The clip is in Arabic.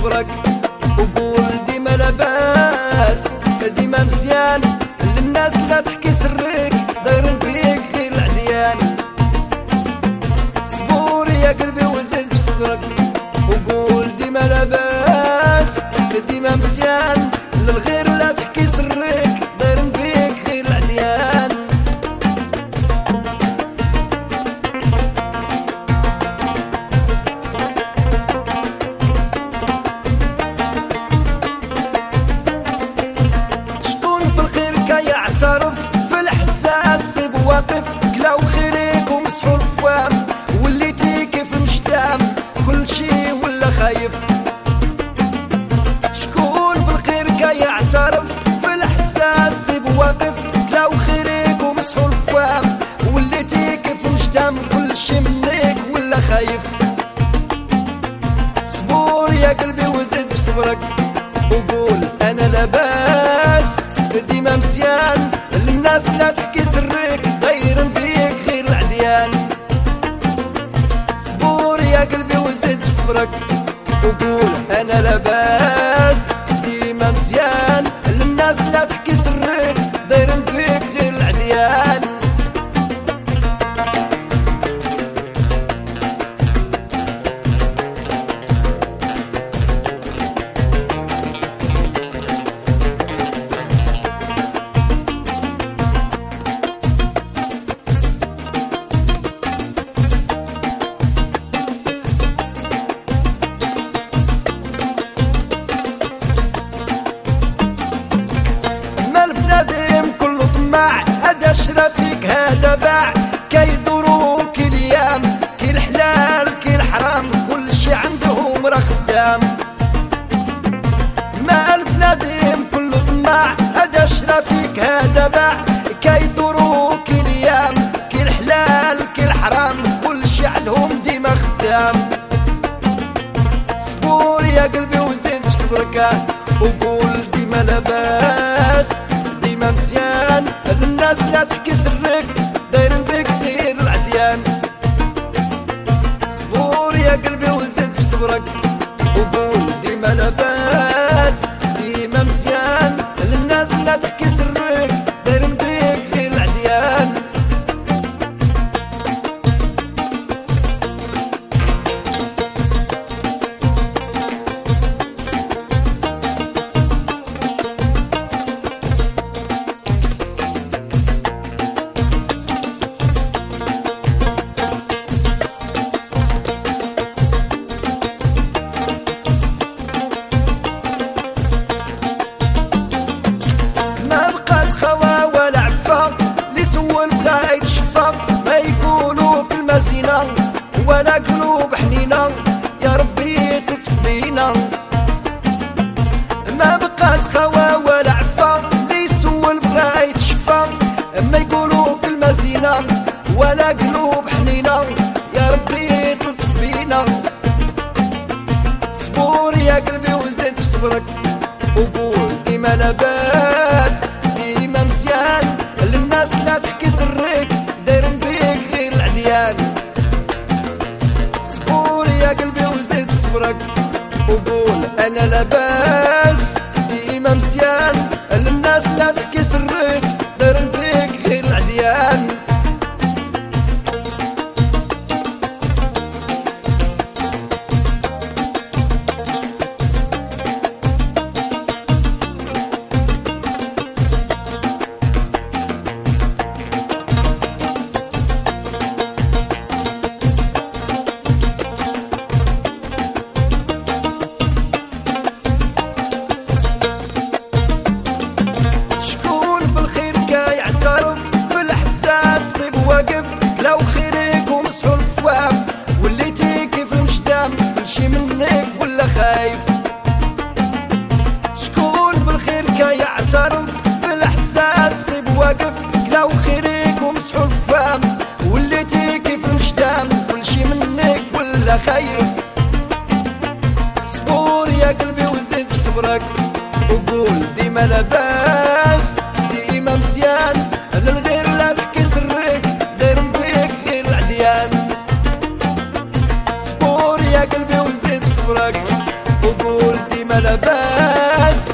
صبرك وقول ديما لاباس ديما مزيان. للناس لا تحكي سرك دايرين بيك غير العديان. صبور يا قلبي وزيد في صبرك وقول ديما لاباس ديما مزيان. كيعترف في الحساب سيب واقف كلاو خيرك ومسحو الفوام وليتي كيف المجتام كل شي ولا خايف. شكون بالخير كيعترف في الحساب سيب واقف كلاو خيرك ومسحو الفوام وليتي كيف المجتام كل شي منك ولا خايف. صبور يا قلبي وزيد في صبرك وقول أنا لاباس للناس لا تحكي سرك غير بيك غير العديان. صبور يا قلبي وزيد في صبرك وقول أنا لاباس طماع هذا باع كيدوروك الأيام كي الحلال كي الحرام كل شي عندهم راه خدام. ما البنادم كله طماع هذا شرفيك هذا باع كيدوروك الأيام كي الحلال كي الحرام كل شي عندهم ديما خدام. صبور يا قلبي وزيد في صبرك وقول ديما لاباس ديما مزيان. للناس لا تحكي سرك دايرين بك غير العديان. صبور يا قلبي وزيد في صبرك وقول ديما لاباس ديما مزيان يقولوا كلمة زينة ولا قلوب حنينة. يا ربي تلطف بينا ما بقات خوا ولا عفا اللي سول بغا يتشفى. ما يقولوا كلمة زينة ولا قلوب حنينة. يا ربي تلطف بينا صبور يا قلبي وزيد في صبرك. وقول ديما لاباس. وقول أنا أنا وخيرك ومسحوا الفم وليتي كيف مشتام كل شي منك ولا خايف. صبور يا قلبي وزيد في صبرك وقول ديما لاباس ديما مزيان. للغير لا فكي سرك داير بيك غير العديان. صبور يا قلبي وزيد في صبرك وقول ديما لاباس